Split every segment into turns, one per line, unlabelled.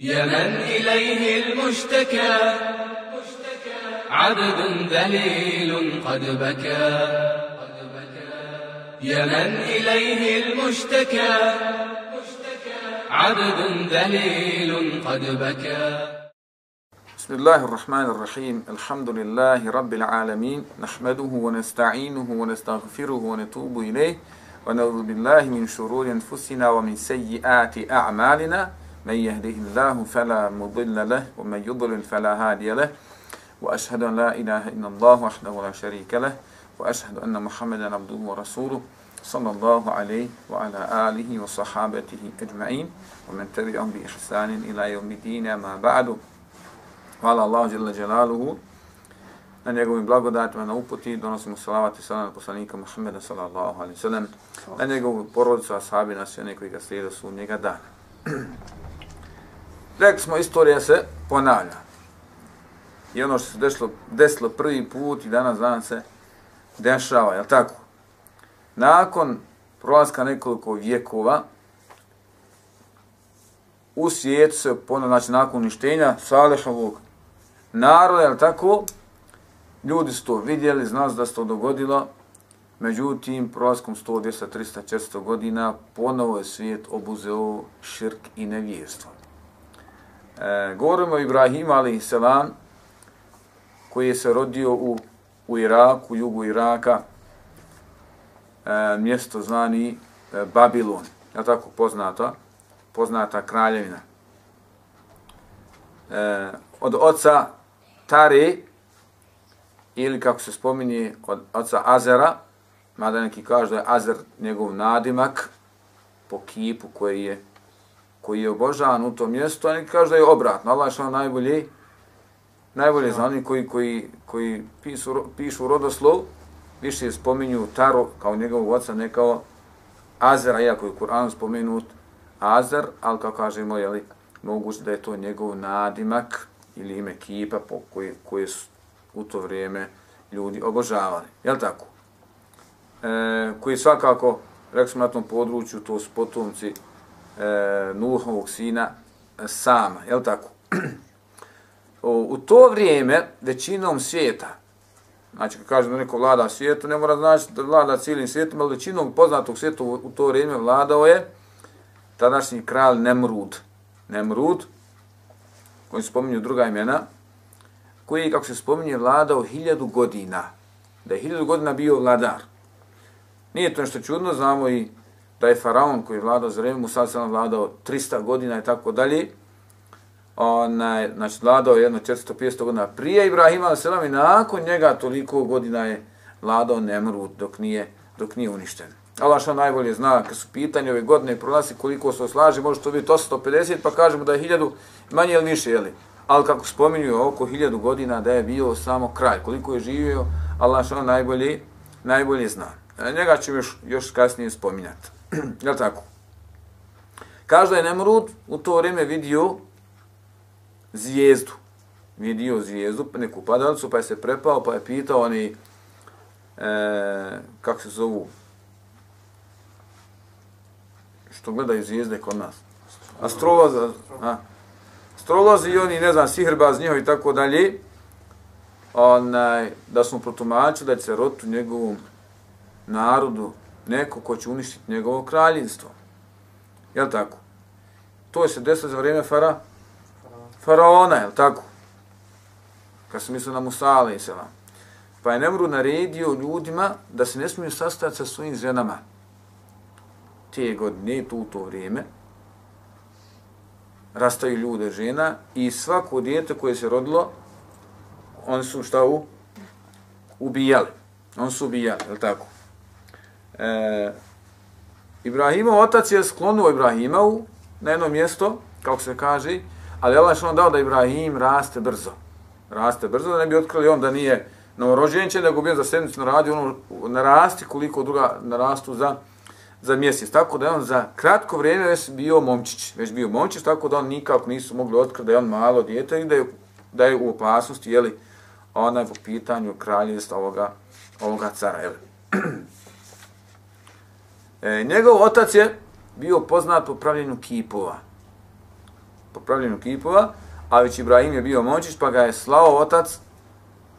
يا من إليه المشتكى. عبد ذليل قد بكى. يا من إليه المشتكى. عبد ذليل قد بكى.
بسم الله الرحمن الرحيم. الحمد لله رب العالمين. نحمده ونستعينه ونستغفره ونتوب إليه. ونعوذ بالله من شرور أنفسنا ومن سيئات أعمالنا. من يهده الله فلا مضل له ومن يضلل فلا هادي له. وأشهد أن لا إله إلا الله وحده لا شريك له وأشهد أن محمدا عبده ورسوله صلى الله عليه وعلى آله وصحابته أجمعين ومن تبعهم بإحسان إلى يوم الدين ما بعد. قال الله جل جلاله na njegovim blagodatima na uputi. Donosimo salavat i salam poslanika Muhammeda sallallahu alaihi sallam na njegovu porodicu, ashabi, nas i one koji ga slijede su njega dana. Rekli smo, istorija se ponavlja. I ono što se desilo, desilo prvi put i danas dan se dešava, je tako? Nakon prolaska nekoliko vjekova, u svijetu se ponovno, znači nakon uništenja Salešovog naroda, je tako? Ljudi su to vidjeli, znali da se to dogodilo, međutim, prolaskom 100, 200, 300, 400 godina ponovo je svijet obuzeo širk i nevijestvo. E, govorimo o Ibrahimu, ali selam, koji je se rodio u, u Iraku, jugu Iraka, e, mjesto zvani e, Babilon, je tako poznata, poznata kraljevina. E, od oca Tare, ili kako se spominje od oca Azera, mada neki kaže da je Azer njegov nadimak po kipu koji je koji je obožavan u tom mjestu, a neki kaže da je obratno. Allah je što najbolji, najbolje za oni koji, koji, koji pisu, pišu rodoslov, više spominju Taru kao njegovog oca, ne kao Azera, iako je u Kur'anu spomenut Azer, ali kao kažemo, jeli, moguće da je to njegov nadimak ili ime kipa po koje, koje su u to vrijeme ljudi obožavali. Je li tako? E, koji svakako, rekli smo na tom području, to su potomci e, Nuhovog sina e, Sama. Je li tako? u to vrijeme većinom svijeta, znači kad kažemo da neko vlada svijetu, ne mora znači da vlada cijelim svijetom, ali većinom poznatog svijeta u, u to vrijeme vladao je tadašnji kralj Nemrud. Nemrud, koji se spominju druga imena, koji, kako se spominje, vladao hiljadu godina. Da je hiljadu godina bio vladar. Nije to nešto čudno, znamo i da je faraon koji je vladao za vreme, Musa sam vladao 300 godina i tako dalje. Onaj, znači, vladao je jedno 450 godina prije Ibrahima selam i nakon njega toliko godina je vladao Nemrut dok nije, dok nije uništen. Allah što najbolje zna, kad su pitanje ove godine i prolazi koliko se oslaži, može to biti 850, pa kažemo da je 1000 manje ili više, jeli? Ali kako spominju oko 1000 godina da je bio samo kraj, koliko je živio, Allah što najbolje, najbolje zna. E, njega ću još, još kasnije spominjati. je tako? Kaže da je Nemrud u to vrijeme vidio zvijezdu. Vidio zvijezdu, neku padalicu, pa je se prepao, pa je pitao oni, e, kako se zovu, što gledaju zvijezde kod nas. Astrolozi, a, astrolozi i oni, ne znam, sihrbaz njihovi i tako dalje, onaj, da smo protumačili da će se rotu njegovom narodu neko ko će uništiti njegovo kraljinstvo. Je li tako? To je se desilo za vrijeme fara, faraona, je li tako? Kad se mislio na Musa, ali se Pa je Nemru naredio ljudima da se ne smiju sastati sa svojim ženama te godine, tu to vrijeme, rastaju ljude žena i svako dijete koje se rodilo, oni su šta u? Ubijali. On su ubijali, je tako? E, Ibrahimov otac je sklonuo Ibrahimovu na jedno mjesto, kako se kaže, ali Allah je dao da Ibrahim raste brzo. Raste brzo, da ne bi otkrili on da nije novorođenče, nego bi on za sedmicu naradio, ono narasti koliko druga narastu za za mjesec. Tako da je on za kratko vrijeme već bio momčić. Već bio momčić, tako da on nikako nisu mogli otkriti da je on malo dijete i da je, da je u opasnosti, jeli, ona je po pitanju kraljevstva ovoga, ovoga cara, jeli. e, njegov otac je bio poznat po pravljenju kipova. po pravljenju kipova, a već Ibrahim je bio moćiš, pa ga je slao otac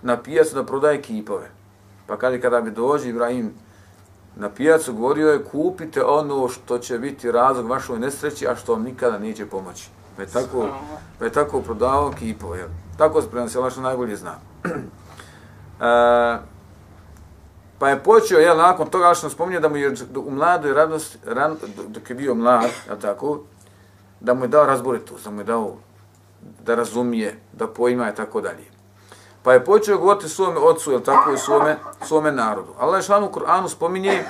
na pijacu da prodaje kipove. Pa kaže, kada bi dođe Ibrahim na pijacu, govorio je, kupite ono što će biti razlog vašoj nesreći, a što vam nikada neće pomoći. Pa je tako, pa je tako prodavao kipove. Jel? Tako se prenosila što najbolje zna. e, pa je počeo, jel, nakon toga što spominje da mu je u mladoj radosti, ran, dok je bio mlad, jel tako, da mu je dao razboritost, da mu je dao da razumije, da pojma i tako dalje. Pa je počeo govoriti svome ocu, jel tako, i svome, svome narodu. Allah je šlan u Koranu spominje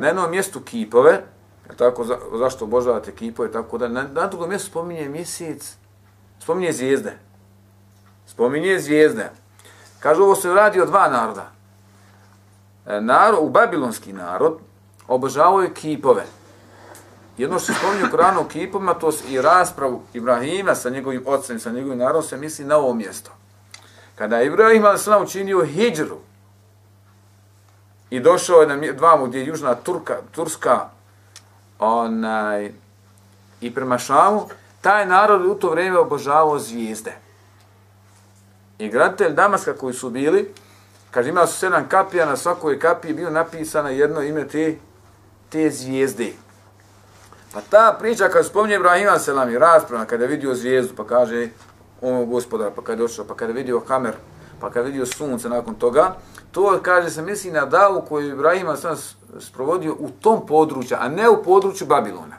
na jednom mjestu kipove, jel tako, za, zašto obožavate kipove, tako da, na, na drugom mjestu spominje mjesec, spominje zvijezde. Spominje zvijezde. Kažu, ovo se radi o dva naroda. Narod, u babilonski narod obožavaju kipove. Jedno što se spominje u Koranu o kipovima, to i raspravu Ibrahima sa njegovim ocem, sa njegovim narodom, se misli na ovo mjesto. Kada je Ibrahim a.s. učinio hijđru i došao je na dva gdje je južna Turka, Turska onaj, i prema Šamu, taj narod u to vrijeme obožavao zvijezde. I graditelj Damaska koji su bili, kaže imao su sedam kapija, na svakoj kapiji bio napisano jedno ime te, te zvijezde. Pa ta priča kad spominje Ibrahima selam i raspravna kada je vidio zvijezdu pa kaže o gospodar, pa kada je došao pa kada je vidio kamer pa kada je vidio sunce nakon toga to kaže se misli na davu koju Ibrahima selam sprovodio u tom području a ne u području Babilona.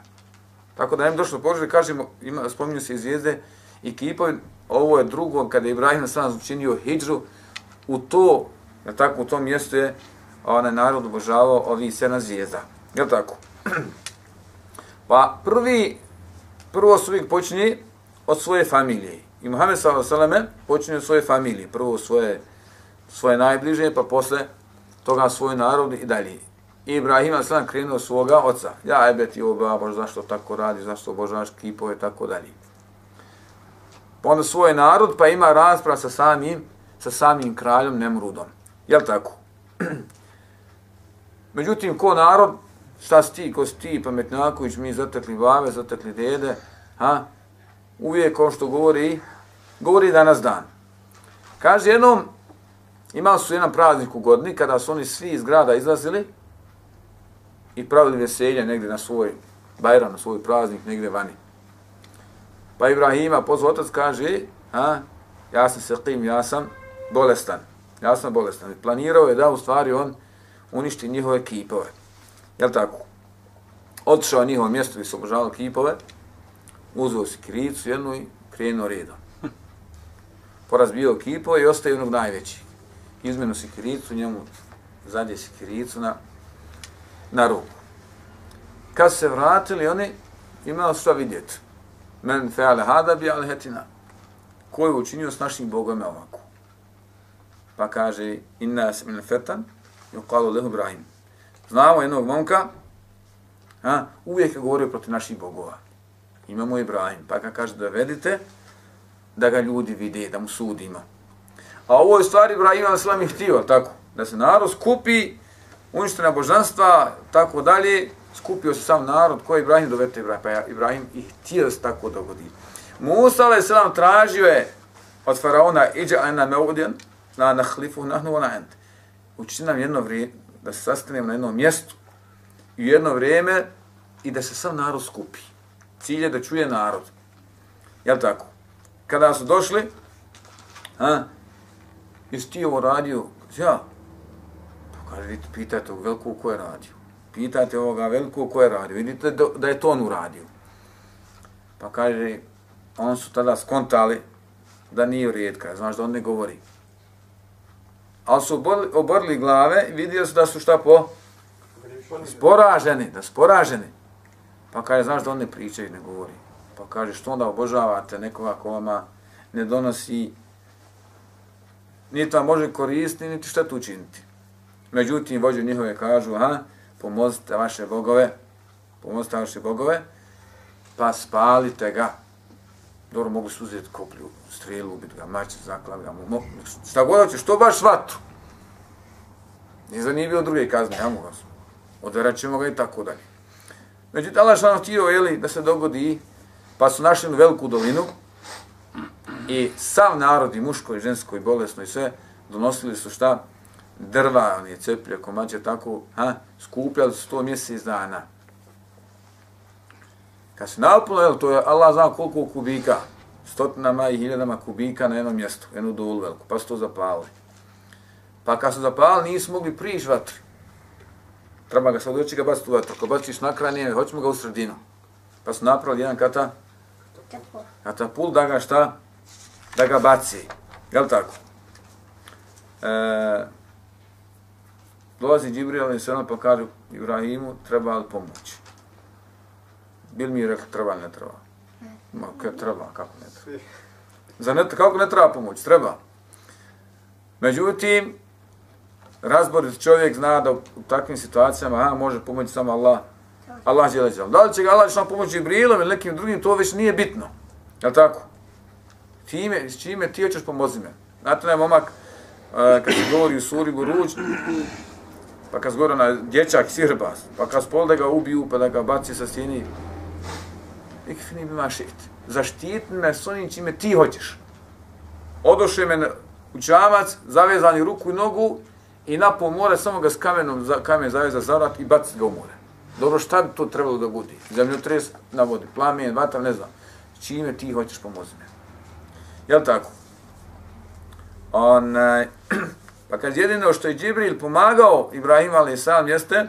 Tako da im došlo područje kažemo ima spominju se zvijezde i kipovi ovo je drugo kada je Ibrahim selam učinio hidžru u to na tako u tom mjestu je onaj narod obožavao ovi sedam zvijezda. Je tako? Pa prvi, prvo su uvijek počinje od svoje familije. I Muhammed s.a.v. počinje od svoje familije. Prvo svoje, svoje najbliže, pa posle toga svoj narod i dalje. I Ibrahim a.s. krenuo svoga oca. Ja, ebe ti ovo babo, zašto tako radi, zašto obožavaš kipove, tako dalje. Pa onda svoj narod, pa ima rasprav sa samim, sa samim kraljom Nemrudom. Jel tako? Međutim, ko narod, šta si ti, ko si ti, pametnjaković, mi zatekli bave, zatekli dede, ha? uvijek kao što govori, govori danas dan. Kaže jednom, imali su jedan praznik u godini, kada su oni svi iz grada izlazili i pravili veselje negdje na svoj bajran, na svoj praznik, negdje vani. Pa Ibrahima, pozvao otac, kaže, ha? ja sam sekim, ja sam bolestan. Ja sam bolestan. Planirao je da u stvari on uništi njihove kipove. Jel tako? Otišao njihovo mjesto gdje su obožavali kipove, uzeo si kricu jednu i krenuo redom. Porazbio kipove i ostaje onog najveći. Izmenu si kricu, njemu zadje si kricu na, na ruku. Kad se vratili, oni imali što vidjeti. Men feale hada bi al hetina. Ko je učinio s našim bogom ovako? Pa kaže, inna min fetan, i ukalu lehu Ibrahim znamo jednog momka, a, uvijek je govorio protiv naših bogova. Imamo Ibrahim, pa ga kaže da vedite, da ga ljudi vide, da mu sudimo. A ovo je stvari Ibrahim a.s. je htio, tako, da se narod skupi, uništena božanstva, tako dalje, skupio se sam narod, koji je Ibrahim dovete Ibrahim, pa Ibrahim i htio da se tako dogodi. Musa a.s. tražio je od faraona, iđa ajna meudjan, la nahlifu nahnu wa ent. Učini nam jedno vrijeme, da se sastanemo na jednom mjestu i jedno vrijeme i da se sam narod skupi. Cilj je da čuje narod. Jel tako? Kada su došli, a, jesi ti ovo radio? Ja. Pa kaže, vidite, pitajte ovog velikog ko je radio. Pitajte ovoga velikog ko je radio. Vidite da je to on uradio. Pa kaže, on su tada skontali da nije rijetka. Znaš da on ne govori ali su oborili glave i vidio su da su šta po? Sporaženi, da sporaženi. Pa kaže, znaš da on ne priča i ne govori. Pa kaže, što onda obožavate nekoga ko vama ne donosi, niti vam može koristiti, niti šta tu učiniti. Međutim, vođe njihove kažu, ha, pomozite vaše bogove, pomozite vaše bogove, pa spalite ga. Dobro, mogu se uzeti koplju, strelu, ubiti ga, mač, zaklav ga, mo, šta god hoćeš, što baš vatru. Nije za nije bilo druge kazne, ja mu vas. Odveraćemo ga i tako dalje. Međutim, Allah što nam htio, jeli, da se dogodi Pa su našli veliku dolinu i sav narod, i muško, i žensko, i bolesno, i sve, donosili su šta? Drva, oni ceplje, komače, tako, ha? skupljali su to mjesec dana. Kad se napunilo, jel, to je Allah zna koliko kubika, stotinama i hiljadama kubika na jednom mjestu, jednu dolu veliku, pa su to zapalili. Pa kad su zapalili, nisu mogli priš vatri. Treba ga sad doći ga baciti u vatru. Kad baciš na kraj, nije, hoćemo ga u sredinu. Pa su napravili jedan kata, katapult da ga šta? Da ga baci. Jel tako? E, dolazi Džibril i sve pa kaže Ibrahimu, treba li pomoći? Bil mi je rekao, treba ne treba? Ma, kaj treba, kako ne treba? Za ne, kako ne treba pomoći? Treba. Međutim, razborit čovjek zna da u takvim situacijama a, može pomoći samo Allah. Allah je leđal. Da li će ga Allah što pomoći Ibrilom ili nekim drugim, to već nije bitno. Je tako? Time, s čime ti hoćeš pomozi me? Znate, onaj momak, uh, kad se govori u suri Buruđ, pa kad se govori na dječak sirbas, pa kad spol da ga ubiju, pa da ga baci sa stjeni, ikfini bi mašit. Zaštiti me s onim čime ti hoćeš. Odoše me u čamac, zavezani ruku i nogu i napol more, samo ga s kamenom, za, kamen zaveza za i baci ga u more. Dobro, šta bi to trebalo da budi? Zemljotres na vodi, plamen, vatav, ne znam. Čime ti hoćeš pomozi me? Jel tako? Onaj, pa kad jedino što je Džibril pomagao Ibrahim a.s. jeste,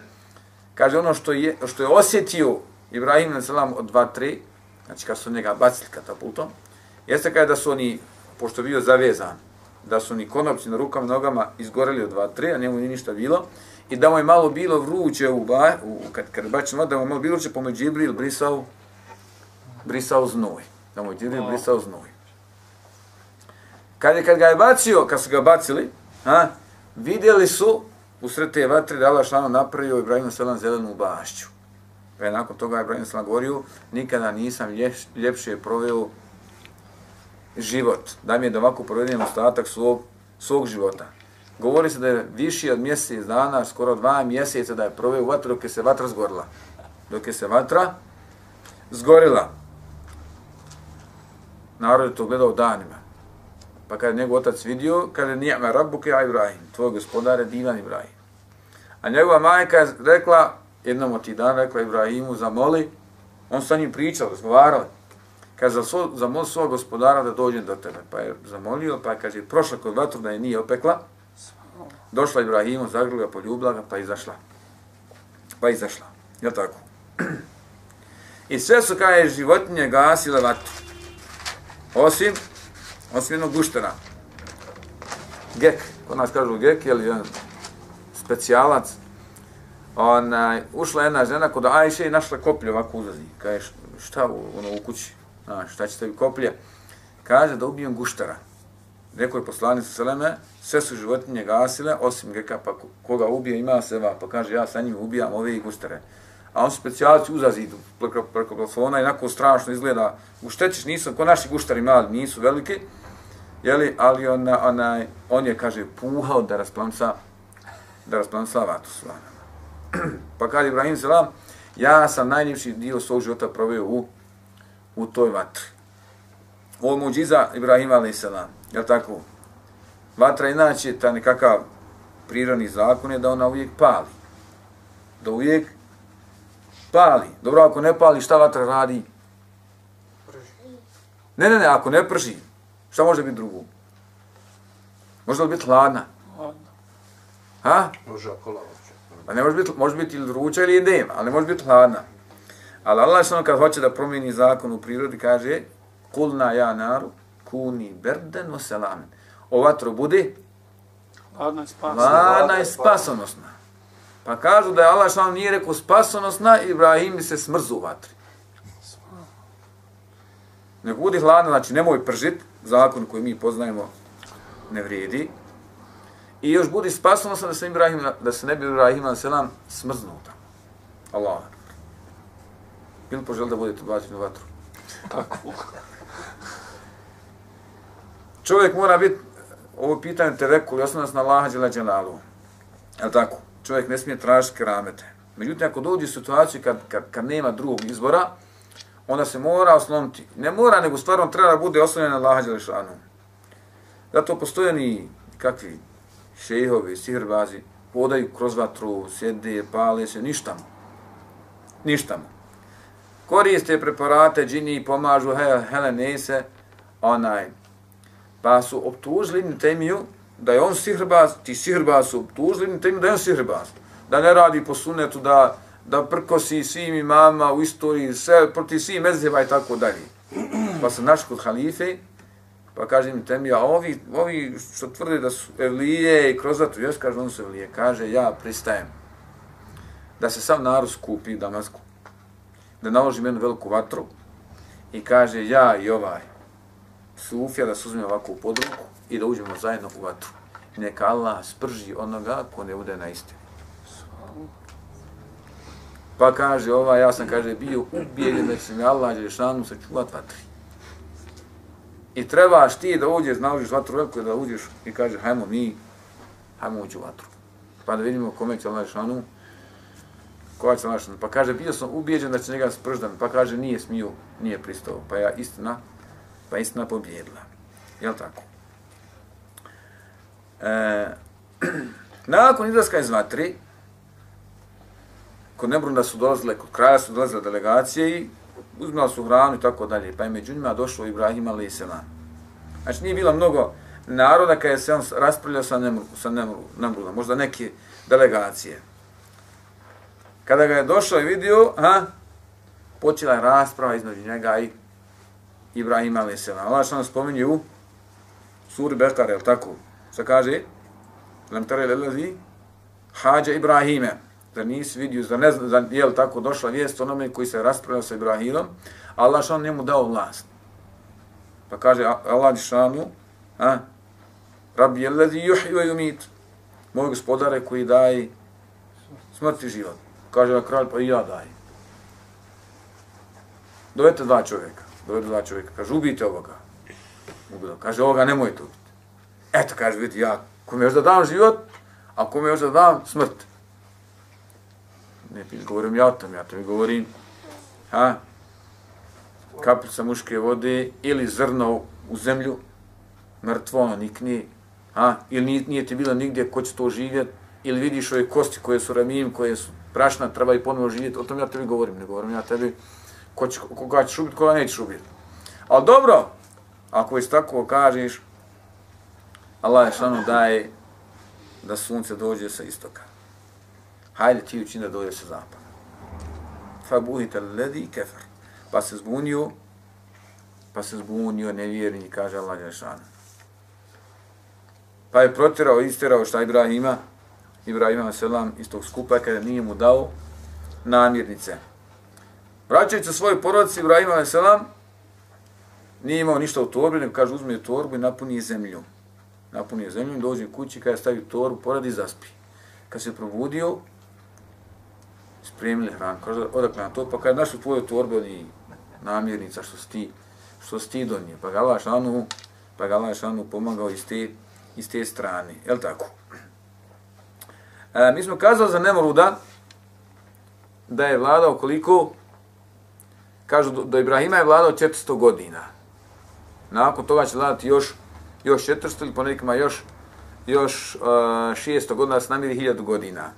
kaže ono što je, što je osjetio Ibrahim a.s. od 2-3, znači kad su njega bacili katapultom, jeste kada da su oni, pošto bio zavezan, da su ni konopci na rukama i nogama izgoreli od 2-3, a njemu nije ništa bilo, i da mu je malo bilo vruće u, ba, u kad, kad bačeno, da mu je malo bilo vruće, pa mu je Džibril brisao, brisao znoj. Da mu je Džibril brisao znoj. Kad, je, kad ga je bacio, kad su ga bacili, a, vidjeli su u sred te vatre da Allah šlano napravio Ibrahim Selan zelenu bašću. E, nakon toga Ibrahim Selan govorio, nikada nisam ljepš, ljepše proveo život. Da mi je da ovako provedem ostatak svog, svog života. Govori se da je viši od mjesec dana, skoro dva mjeseca da je proveo u vatru dok je se vatra zgorila. Dok je se vatra zgorila. Narod je to gledao danima. Pa kada je njegov otac vidio, kada je nijema rabuke ja Ibrahim, tvoj gospodar je divan Ibrahim. A njegova majka je rekla, jednom od tih dana rekla Ibrahimu, zamoli, on sa njim pričao, razgovarali. Kaže, za zamoli svog gospodara da dođem do tebe. Pa je zamolio, pa je, kaže, prošla kod vatru da je nije opekla. Došla Ibrahimu, zagrlila, ga, poljubila ga, pa izašla. Pa izašla. Je tako? I sve su kao životinje gasile vatru. Osim osim jednog guštera. Gek, kod nas kažu gek, je li jedan specijalac. Ona, ušla jedna žena kod Ajše i našla koplje ovako uzazi. Kaže, šta u, ono, u kući? A, šta će tebi koplje? Kaže da ubijem guštara. Rekao je poslanic Seleme, sve su životinje gasile, osim greka, pa koga ubije ima seba, pa kaže ja sa njim ubijam ove i guštare. A on specijalci uzazi preko, preko plafona i onako strašno izgleda. Guštećiš nisu, ko naši guštari mali, nisu veliki, Jeli, ali ona, onaj, on je, kaže, puhao da rasplanca, da rasplanca vatu s pa kaže Ibrahim Selam, ja sam najljepši dio svog života proveo u, u toj vatri. Ovo je muđiza Ibrahim a.s. Jel tako? Vatra inače, ta nekakav prirodni zakon je da ona uvijek pali. Da uvijek pali. Dobro, ako ne pali, šta vatra radi? Ne, ne, ne, ako ne prži, Šta može biti drugo? Može li biti hladna? Hladna. Ha?
Može kola
Pa ne može biti, može biti ili ruča ili jedem, ali ne može biti hladna. Ali Allah što kad hoće da promijeni zakon u prirodi, kaže Kulna ja naru, kuni berden o selamen. O vatru budi
hladna i spasonosna.
Spasonosna. Pa kažu da je Allah što nije rekao spasonosna, Ibrahim bi se smrzu u vatri. Nego budi hladna, znači nemoj pržit, zakon koji mi poznajemo ne vrijedi. I još budi spasno da se, Ibrahim, da se ne bi Ibrahim na selam smrznuta. Allah. Ili poželi da budete bačeni u vatru?
Tako.
Čovjek mora biti, ovo pitanje te rekao, jasno nas na Allaha džela dželalu. Je tako? Čovjek ne smije tražiti keramete. Međutim, ako dođe u situaciju kad, kad, kad nema drugog izbora, onda se mora osloniti. Ne mora, nego stvarno treba da bude oslonjen na Allaha Đelešanu. Zato postoje ni kakvi šehovi, sihrbazi, podaju kroz vatru, sjede, pale se, ništa mu. Ništa mu. Koriste preparate, džini, pomažu, he, helenese, onaj, pa su optužili Ibn Temiju da je on sihrbaz, ti sihrbaz su optužili Ibn Temiju da je on sihrbaz. Da ne radi po sunetu, da, da prkosi svim imama u istoriji, sve proti svih mezheba i tako dalje. Pa se naš kod halife, pa kaže im Temija, a ovi, ovi što tvrde da su evlije i kroz jes još kaže, on su evlije, kaže, ja pristajem da se sam narod skupi u Damasku, da naložim jednu veliku vatru i kaže, ja i ovaj, Sufija da se uzme ovako u podruku i da uđemo zajedno u vatru. Neka Allah sprži onoga ko ne bude na istini. Pa kaže ova, ja sam kaže bio ubijeljen da će mi Allah Đelešanu sačuvat vatri. I trebaš ti da uđeš, naužiš vatru veliku, da uđeš i kaže hajmo mi, hajmo uđu vatru. Pa da vidimo kome će Allah šanu, koja će Allah Pa kaže, bio sam ubijeđen da će njega sprždan, pa kaže nije smio, nije pristao. Pa ja istina, pa istina pobjedila. Jel tako? E, nakon izlaska iz vatri, kod Nebrunda su dolazile, kod kraja su dolazile delegacije i uzmila su hranu i tako dalje. Pa je među njima došlo Ibrahim a.s. Znači nije bilo mnogo naroda kada je se on raspravljao sa, Nemru, sa Nemru, Nemrudom, možda neke delegacije. Kada ga je došao i vidio, ha, počela je rasprava između njega i Ibrahim a.s. Allah ono što nam spominje u suri Bekare, je tako? Što kaže? Lam tere lelazi hađa Ibrahime. Zar nisi vidio, zar ne znam, je li tako došla vijest onome koji se raspravljao sa Ibrahimom, Allah šan njemu dao vlast. Pa kaže Allah šanu, a, Rabbi je lezi juhi wa yumit. Moj gospodare koji daje smrt i život. Kaže na kralj, pa i ja daj. Dovete dva čovjeka dovedu dva čovjeka, kaže, ubijte ovoga. Ubilo. Kaže, ovoga nemojte ubiti. Eto, kaže, vidi, ja, kome još da dam život, a kome još da dam smrt. Ne ti govorim ja o tom, ja tebi govorim, ha, kapljica muške vode ili zrno u zemlju, mrtvo, ono nikni, ha, ili nije, nije ti bilo nigdje ko će to živjeti, ili vidiš ove kosti koje su ramim, koje su prašna, treba i ponovo živjeti, o tom ja tebi govorim, ne govorim ja tebi, ko će, koga ćeš ubiti, koga nećeš ubiti. Ali dobro, ako već tako kažeš, Allah je šanu daje da sunce dođe sa istoka. Hajde ti učini da dođe sa zapada. Fa buhite ledi kefer. Pa se zbunio, pa se zbunio nevjerni, kaže Allah je. Pa je protirao, istirao šta Ibrahima, Ibrahima selam iz tog skupa kada nije mu dao namirnice. Vraćajući se svojoj porodici, Ibrahima selam, nije imao ništa u torbi, nego kaže uzme torbu i napuni je zemlju. Napuni je i dođe kući, kada stavi torbu, poradi i zaspi. Kad se probudio, spremili hranu. Kaže, odakle na to, pa kaže, našli tvoju torbu oni namirnica što si ti, što si ti donije. Pa ga Allah šanu, pa ga Allah šanu pomagao iz te, iz te strane. Je tako? E, mi smo kazali za Nemoruda da je vladao koliko? kažu do Ibrahima je vladao 400 godina. Nakon toga će vladati još još 400 ili po nekima još još e, uh, 600 godina, da se namiri 1000 godina.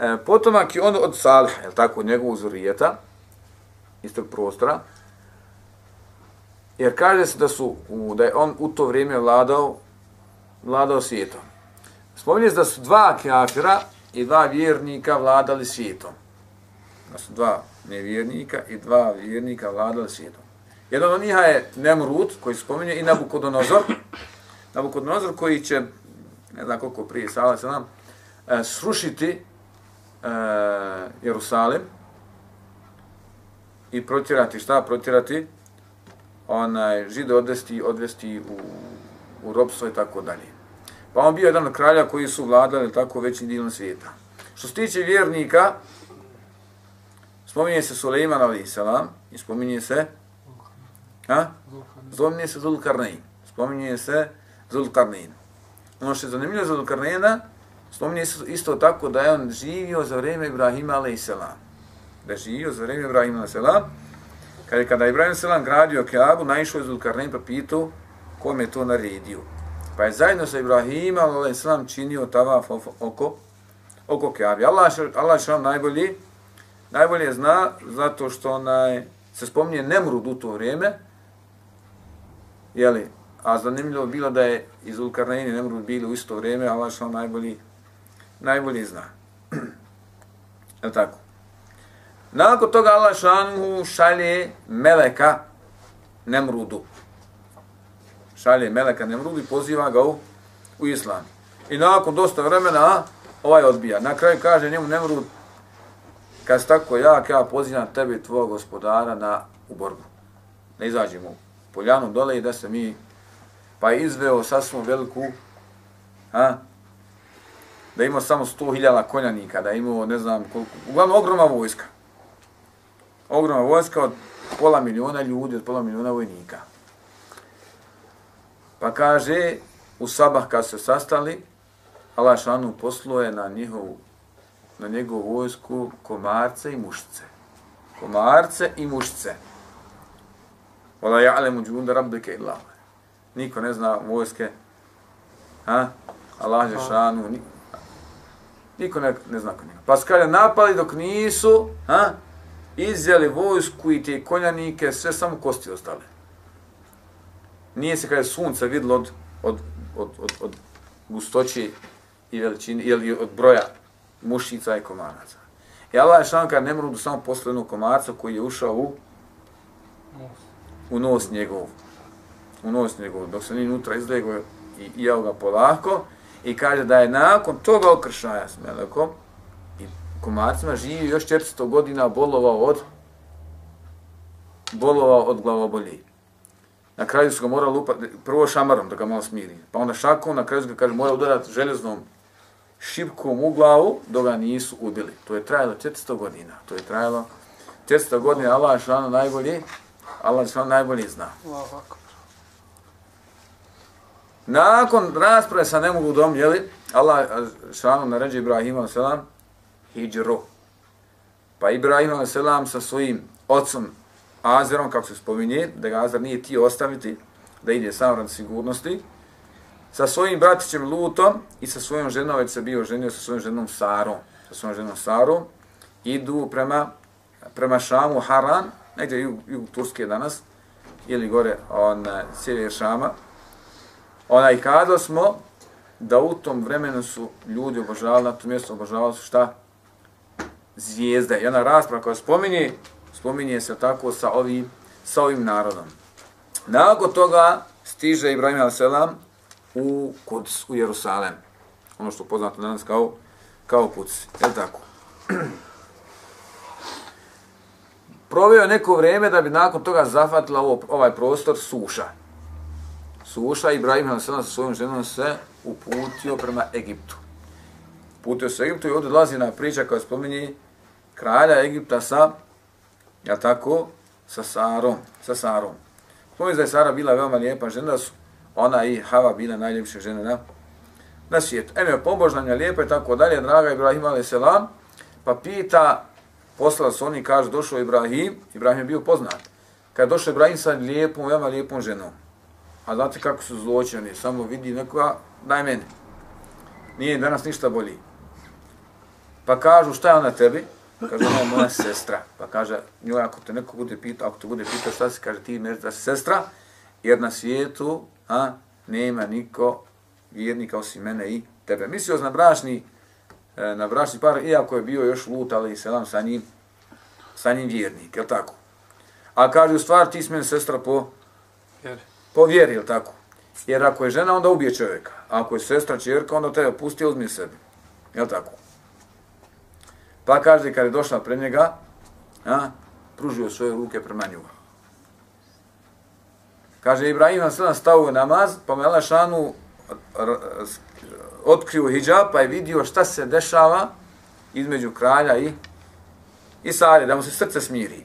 E, potomak je on od Salih, je tako, od njegovog zurijeta, iz tog prostora, jer kaže se da su, u, da je on u to vrijeme vladao, vladao svijetom. Spominje se da su dva kafira i dva vjernika vladali svijetom. Da su dva nevjernika i dva vjernika vladali svijetom. Jedan od njih je Nemrut, koji se spominje, i Nabukodonozor. Nabukodonozor koji će, ne znam koliko prije, sala se nam, srušiti e, Jerusalim i protirati, šta protirati? Onaj, žide odvesti, odvesti u, u robstvo i tako dalje. Pa on bio jedan od kralja koji su vladali tako većim dilom svijeta. Što se tiče vjernika, Spominje se Suleiman alaih salam i spominje se ha? Spominje se Zulkarnain. Spominje se Zulkarnain. Ono što je zanimljivo za Zulkarnaina, spominje se isto tako da je on živio za vrijeme Ibrahima alaih. Da je živio za vrijeme Ibrahima alaih Kada je kada je Ibrahim Selam gradio Kaabu, naišao je Zulkarnein pa pitao kom je to naredio. Pa je zajedno sa Ibrahima, ali činio tavaf oko, oko Kaabi. Allah, Allah što najbolji, najbolje zna zato što onaj, se spominje Nemrud u to vrijeme, jeli, a zanimljivo bilo da je iz Ulkarnaini Nemrud bili u isto vrijeme, Allah što najbolji, najbolje zna. je tako? Nakon toga Allah šanu šalje Meleka Nemrudu. Šalje Meleka Nemrudu i poziva ga u, u Islam. I nakon dosta vremena ovaj odbija. Na kraju kaže njemu Nemrud, kad si tako jak, ja pozivam tebe i tvojeg gospodara na u borbu. Ne izađemo u poljanu dole i da se mi pa izveo sasvom veliku a, da ima samo 100.000 konjanika, da imao ne znam koliko, uglavnom ogromna vojska ogromna vojska od pola miliona ljudi, od pola miliona vojnika. Pa kaže, u sabah kad se sastali, Allah šanu posluje na njihovu na njegovu vojsku komarce i mušice. Komarce i mušice. Vala ja'lemu džunda rabbike illa. Niko ne zna vojske. Ha? Allah je šanu. Niko ne, ne zna kod njega. Pa skada napali dok nisu, ha? izjeli vojsku i te konjanike, sve samo kosti ostale. Nije se kada sunce vidlo od, od, od, od, od gustoći i veličine, ili od broja mušica i komaraca. I Allah je šan kada ne mrudu samo posle jednog komarca koji je ušao u, u nos njegov. U nos njegov. Dok se nije unutra izlego i jeo ga polako i kaže da je nakon toga okršaja s melekom, komarcima živio još 400 godina bolovao od bolovao od glavobolje. Na kraju su ga morali lupati, prvo šamarom da ga malo smiri, pa onda šakom, na kraju su ga kaže, mora udarati železnom šipkom u glavu, dok ga nisu ubili. To je trajalo 400 godina. To je trajalo 400 godina, Allah je šano najbolji, Allah je šano najbolji zna. Nakon rasprave sa ne mogu dom, jeli, Allah eh, šano naređe Ibrahima, selam, hijđru. Pa Ibrahim a.s. sa svojim ocom Azerom, kako se spominje, da ga Azer nije ti ostaviti, da ide sam rad sigurnosti, sa svojim bratićem Lutom i sa svojom ženom, već se bio ženio sa svojom ženom Sarom, sa svojom ženom Sarom, idu prema, prema Šamu, Haran, negdje jug, jug Turske danas, ili gore on eh, sjever Šama. Ona i smo da u tom vremenu su ljudi obožavali, na tom mjestu obožavali su šta? zvijezde. I ona rasprava koja spominje, spominje se tako sa ovim, sa ovim narodom. Nakon toga stiže Ibrahim a.s. u Kuds, u Jerusalem. Ono što poznato danas kao, kao Kuds. Je tako? Proveo je neko vrijeme da bi nakon toga zafatila ovo, ovaj prostor suša. Suša, Ibrahim a.s. sa svojom ženom se uputio prema Egiptu. Uputio se Egiptu i ovdje dolazi na priča koja spominje kralja Egipta sa, ja tako, sa Sarom, sa Sarom. Spominje da je Sara bila veoma lijepa žena, su ona i Hava bila najljepše žene na, na svijetu. Eno je pobožnanja lijepa i tako dalje, draga Ibrahim a.s. Pa pita, poslala su oni, kaže, došao Ibrahim, Ibrahim je bio poznat. Kad je došao Ibrahim sa lijepom, veoma lijepom ženom. A znate kako su zločani, samo vidi nekoga, daj meni. Nije danas ništa bolji. Pa kažu, šta je ona tebi? Kaže, ona je moja sestra. Pa kaže, njoj, ako te neko bude pitao, ako te bude pitao šta se, kaže, ti ne da sestra, jer na svijetu a, nema niko vjernika osim mene i tebe. Mislio na brašni, e, na brašni par, iako je bio još lut, ali se sa njim, sa njim vjernik, je tako? A kaže, u stvari ti smeni sestra po po vjeri, je tako? Jer ako je žena, onda ubije čovjeka. A ako je sestra čerka, onda te pusti, uzmi sebi. Je tako? Pa kaže, kad je došla pred njega, a, pružio svoje ruke prema nju. Kaže, Ibrahim vam sada stao namaz, pa me šanu otkrio hijab, pa je vidio šta se dešava između kralja i, i Sare, da mu se srce smiri.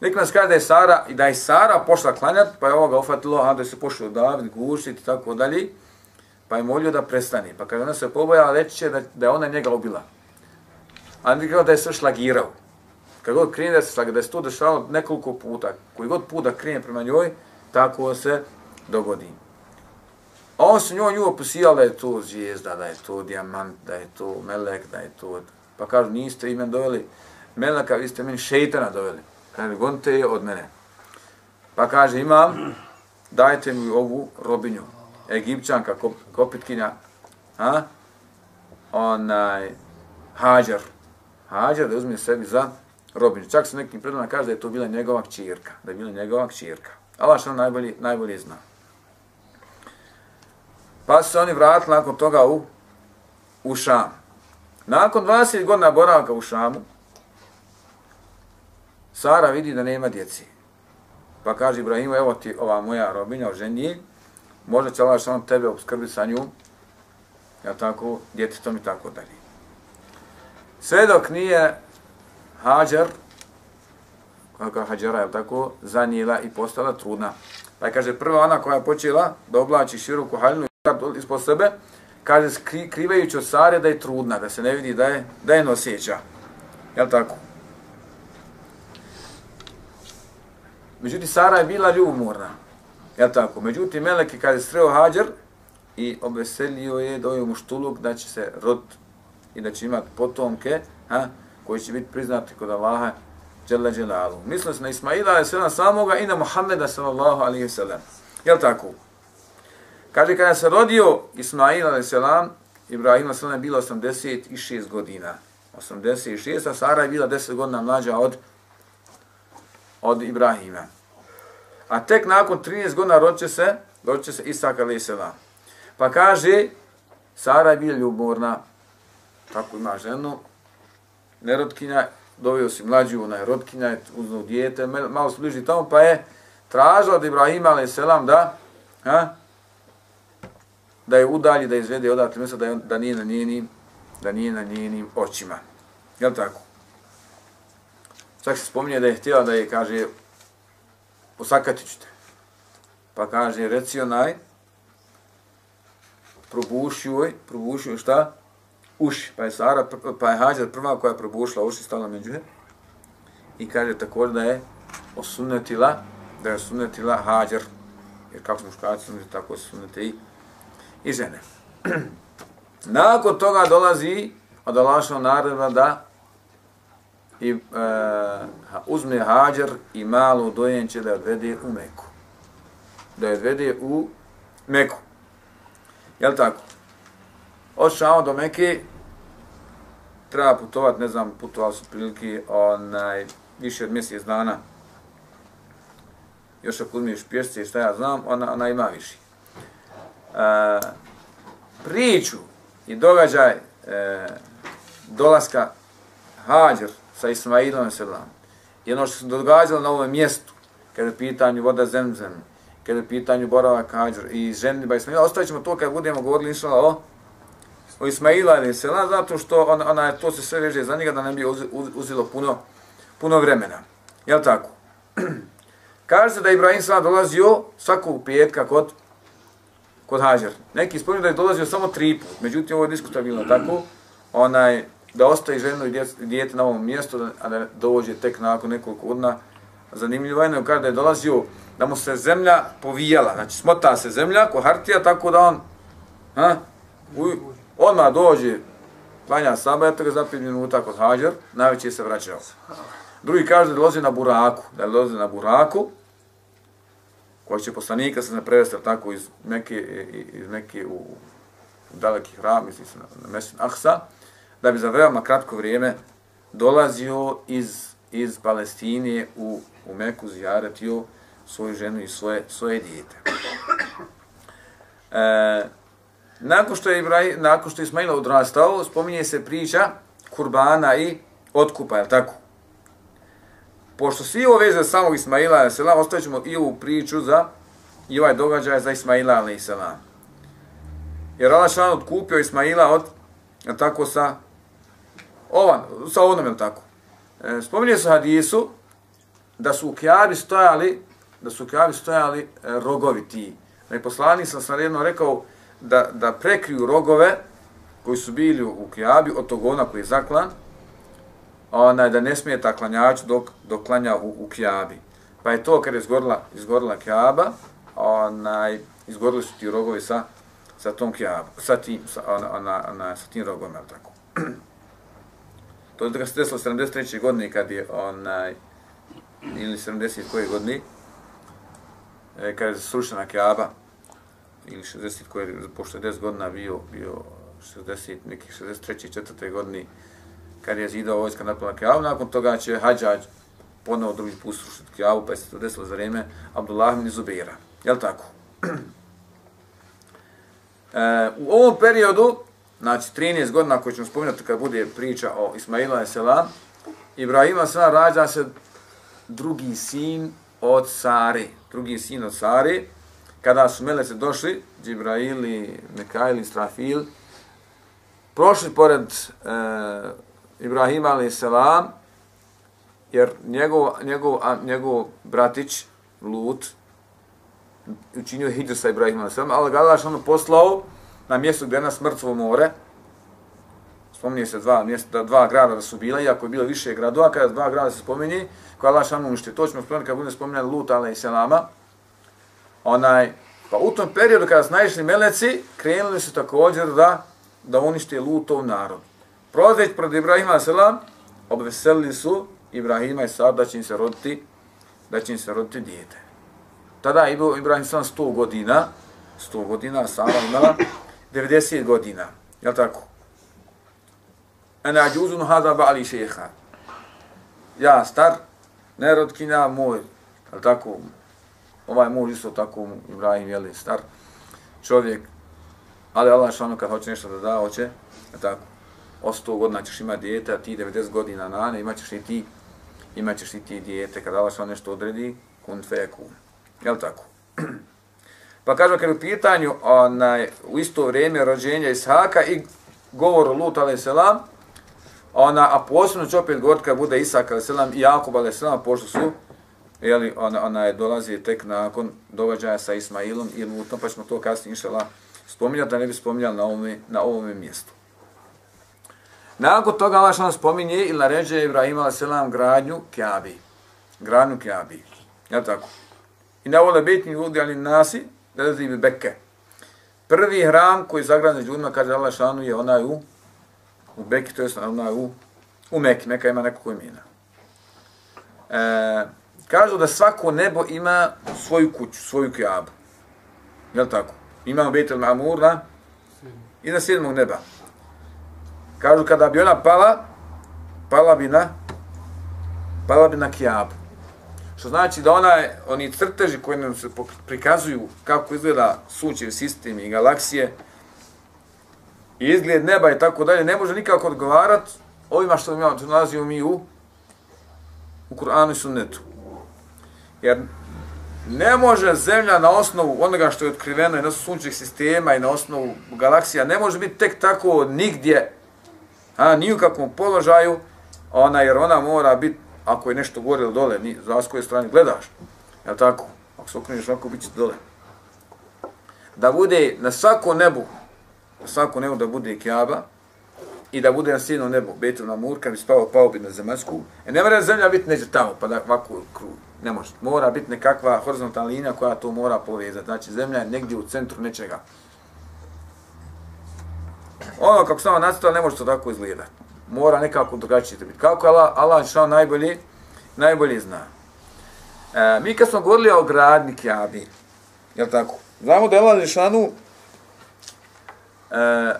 Nek nas kaže da je Sara, i da je Sara pošla klanjat, pa je ovoga ofatilo, a da se pošao David, gušit i tako dalje, pa je molio da prestani. Pa kada ona se pobojala, reći će da, da je ona njega ubila a nikako da je sve šlagirao. kad god krene da se slaga, da je se to dešavalo nekoliko puta, koji god put da krene prema njoj, tako se dogodi. A on se njoj nju opisijal da je to zvijezda, da je to dijamant, da je to melek, da je to... Pa kažu, niste imen doveli meleka, vi ste meni šeitana doveli. Kaže, gonite je od mene. Pa kaže, imam, dajte mi ovu robinju, egipćanka, kop, kopitkinja, a? onaj, hađar. Hađar da uzme sebi za robinju. Čak se nekim predama kaže da je to bila njegova kćirka, da je bila njegova kćirka. Allah što najbolje, najbolje zna. Pa su se oni vratili nakon toga u, u Šam. Nakon 20 godina boravka u Šamu, Sara vidi da nema djeci. Pa kaže Ibrahimu, evo ti ova moja robinja, oženji, možda će Allah on tebe obskrbi sa njom, ja tako, djetetom i tako dalje. Sve dok nije Hađar, kako Hađara, je tako, zanijela i postala trudna. Pa kaže, prva ona koja je počela da oblači široku haljinu ispod sebe, kaže, skri, krivajući od Sare da je trudna, da se ne vidi da je, da je nosjeća. Jel tako? Međutim, Sara je bila ljubomorna. Jel tako? Međutim, Melek je kada je sreo Hađar i obeselio je do ovog muštuluk da će se rod i da će imati potomke ha, koji će biti priznati kod Allaha Jalla Đelalu. Mislili se na Ismaila a.s. samoga i na Muhammeda sallallahu alaihi sallam. Jel tako? Kaže, kada se rodio Ismail a.s. Ibrahim a.s. je bilo 86 godina. 86, a Sara je bila 10 godina mlađa od od Ibrahima. A tek nakon 13 godina roće se, roće se Isak a.s. Pa kaže, Sara je bila ljubomorna, tako ima ženu, nerotkinja, dovio si mlađu, ona je rotkinja, uznu dijete, malo se bliži tamo, pa je tražila od Ibrahima a.s. da, ha, da je udalji, da izvede odatle mjesto, da, da nije na njenim, da nije na njenim očima. Je tako? Čak se spominje da je htjela da je, kaže, posakati ću te. Pa kaže, reci onaj, probušio probušio šta? Uši. Pa je Sara, pa je Hađar prva koja je probušila uši, stala među je. I kaže također da je osunetila, da je osunetila Hađar. Jer kako su muškarci tako su sunete i, i žene. Nakon toga dolazi od Allaša naredba da i uh, uzme hađar i malo dojenče da odvede u Meku. Da je odvede u Meku. Jel tako? Ošao do Meke, treba putovat, ne znam, putovao su prilike onaj, više od mjesec dana. Još ako uzmiješ pješce, šta ja znam, ona, ona ima više. E, priču i događaj e, dolaska Hađer sa Ismailom selam. I ono što se događalo na ovom mjestu, kada je pitanju voda zemzem, kada je pitanju borava kađer i ženitba Ismaila, ostavit ćemo to kada budemo govorili inšala o, o Ismaila ili selam, zato što on, ona, to se sve veže za njega da ne bi uz, uz, uzilo puno, puno vremena. Je tako? Kaže se da Ibrahim sada dolazio svakog petka kod, kod Hađar. Neki spominju da je dolazio samo tri put, međutim ovo je diskutabilno tako, onaj, da ostaje ženu i dijete na ovom mjestu, a da dođe tek nakon nekoliko godina. Zanimljivo je kada je dolazio da mu se zemlja povijala, znači smota se zemlja ko hartija, tako da on ha, u, odmah dođe, klanja saba, eto ga za 5 minuta kod hađar, najveće se vraćao. Drugi kaže da dolazi na buraku, da dolazi na buraku, koji će poslanika se prevesti tako iz neke, iz neke u, u daleki hram, mislim se na, na mesin Ahsa, da bi za veoma kratko vrijeme dolazio iz, iz Palestine u, u Meku zijaratio svoju ženu i svoje, svoje dijete. E, nakon što je Ibrahim, nakon što je Ismaila odrastao, spominje se priča kurbana i otkupa, je tako? Pošto svi ovo veze samog Ismaila, selam, ostavit ćemo i ovu priču za i ovaj događaj za Ismaila, ali i selam. Jer Allah šan otkupio Ismaila od, tako sa ovan, sa onom je tako. E, spominje se hadisu da su u Kjabi stojali, da su u Kjabi stojali e, rogovi ti. Da je poslanik sam sam jedno rekao da, da prekriju rogove koji su bili u Kjabi od tog ona koji je zaklan onaj, da ne smije ta klanjač dok, dok klanja u, u kjabi. Pa je to kad je izgorila, izgorila kjaba, onaj, izgorili su ti rogovi sa, sa tom Kjabom, sa tim, sa, ona, ona, ona, sa tim rogom, ali tako. to je da se desilo 73. godine kad je onaj, ili 70. koje godine, e, kad je srušena kjaba, ili 60. koje, pošto je 10 godina bio, bio 60, nekih 63. 4. godine, kad je zidao vojska napala kjabu, nakon toga će Hadžađ ponovo drugi put srušiti Keabu, pa je se to desilo za vrijeme Abdullah ibn Zubeira. Jel tako? E, u ovom periodu, znači 13 godina koje ćemo spominjati kad bude priča o Ismaila i Selam, Ibrahima Selam rađa se drugi sin od Sare. Drugi sin od Sare. Kada su melece došli, Džibrail i Mekail i Strafil, prošli pored eh, e, Ibrahima ali selam, jer njegov, njegov, a, njegov bratić, Lut, učinio hijđu sa Ibrahimom selam, Ali ga Allah ono poslao na mjestu gdje je nas mrtvo more. Spominje se dva, mjesta, dva grada da su bila, iako je bilo više gradova, kada dva grada se spominje, koja Allah ono unište. To ćemo spomenuti kada bude spominjali Lut, ali i Selama. Onaj, pa u tom periodu kada su naišli meleci, krenuli su također da, da unište Lutov narod. Prozeć pred Ibrahima selam, obveselili su Ibrahima i sad da će im se roditi, da će im se roditi dijete. Tada je Ibrahim sam 100 godina, 100 godina, Sara imala 90 godina. Jel tako? Ena džuzun hada ba'ali šeha. Ja star, nerodkinja moj, jel tako? Ovaj muž isto tako, Ibrahim, jel star čovjek. Ali Allah što ono kad hoće nešto da da, hoće, jel tako? Od 100 godina ćeš imati dijete, a ti 90 godina na ne, imat ćeš i ti, imat ćeš i ti dijete. Kad Allah što nešto odredi, kun fe kun. Jel tako? Pa kažemo kad je u pitanju onaj, u isto vrijeme rođenja Ishaka i govor o Lut a.s. Ona, a posebno će opet govoriti kad bude Isak a.s. i Jakub a.s. pošto su jeli, ona, ona je dolazi tek nakon događaja sa Ismailom i Lutom, pa ćemo to kasnije inšala spominjati, da ne bi spominjali na ovome, na ovome mjestu. Nakon toga Allah što spominje ili naređe Ibrahim a.s. gradnju Kjabi. Gradnju Kjabi. Ja tako? I na vole bitni ljudi, ali nasi, da da bi beke. Prvi hram koji je zagrađen ljudima, kaže Allah šanu, je onaj u, u Beki, to je onaj u, u Meki, Meka ima nekako imena. E, kažu da svako nebo ima svoju kuću, svoju kjabu. Jel tako? Imamo Betel Mamur na, i na sedmog neba. Kažu kada bi ona pala, pala bi na, pala bi na kjabu. Što znači da ona, oni crteži koji nam se prikazuju kako izgleda sunčev sistem i galaksije, i izgled neba i tako dalje, ne može nikako odgovarat ovima što mi nalazimo mi u, u Kur'anu i Sunnetu. Jer ne može zemlja na osnovu onoga što je otkriveno i na osnovu sunčevih sistema i na osnovu galaksija, ne može biti tek tako nigdje, a, ni u kakvom položaju, ona, jer ona mora biti ako je nešto gore ili dole, ni, za koje strane gledaš, je tako? Ako se okreneš ovako, bit će dole. Da bude na svako nebu, na svako nebu da bude kjaba, i da bude na sjedno nebo, betel na mur, kad bi spao, pao bi na zemaljsku, e ne mora zemlja biti neđe tamo, pa da ovako krug, ne može. Mora biti nekakva horizontalna linija koja to mora povezati. Znači, zemlja je negdje u centru nečega. Ono kako samo ono nacrtala, ne može to tako izgledati mora nekako drugačije biti. Kako Allah, Allah što najbolje, najbolje zna. E, mi kad smo govorili o gradni Kjabi, jel tako? Znamo da je Allah Žešanu e,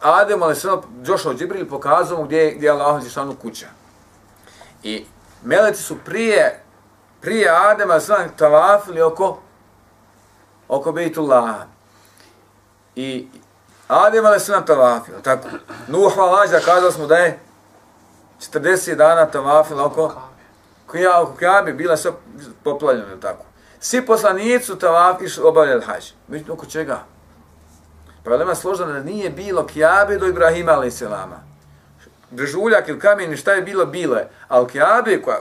Adem, ali sve došao Džibril pokazao mu gdje, gdje je Allah Žešanu kuća. I meleci su prije, prije Adema sve tavafili oko oko Bejtullaha. I Adem ali su nam tavafil, tako. Nuh valađa, kazali smo da je 40 dana tavafil oko koja oko Kabe bila sve poplavljena, tako. Svi poslanici su tavafi obavljali hađ. Međutim, oko čega? Problema složena da nije bilo Kjabe do Ibrahima ali selama. Brežuljak ili kamen, šta je bilo, bilo je. Ali Kjabe, koja,